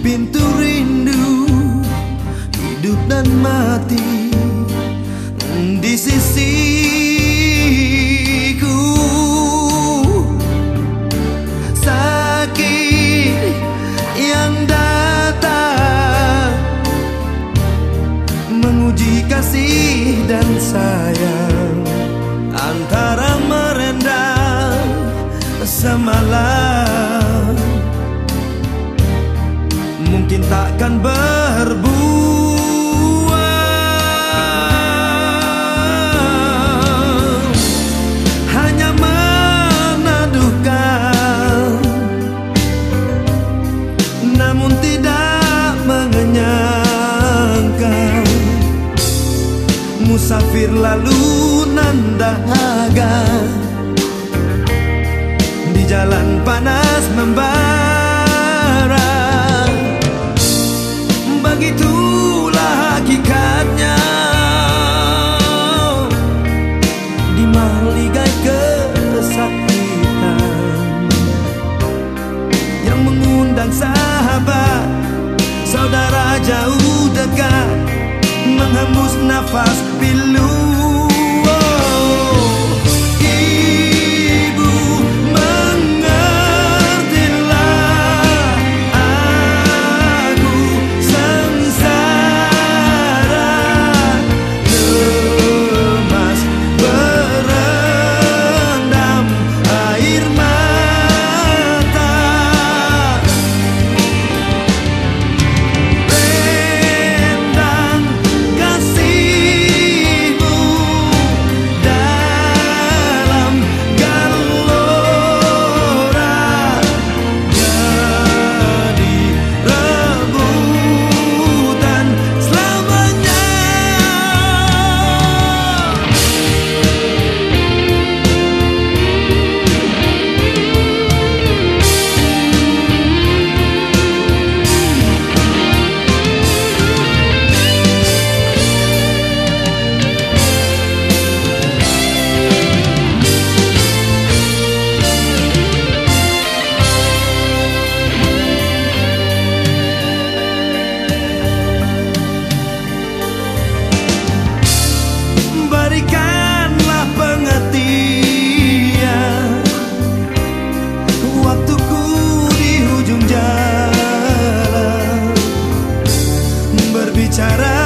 pintu rindu hidup dan mati di sisiku. Sakit yang datang menguji kasih dan sayang mungkin takkan berbuah. Hanya menaduhkan namun tidak mengenyangkan. Musafir lalu nandahaga di jalan panas membara mengundang sahabat. Saudara jauh dekat menghembus nafas pilu bicara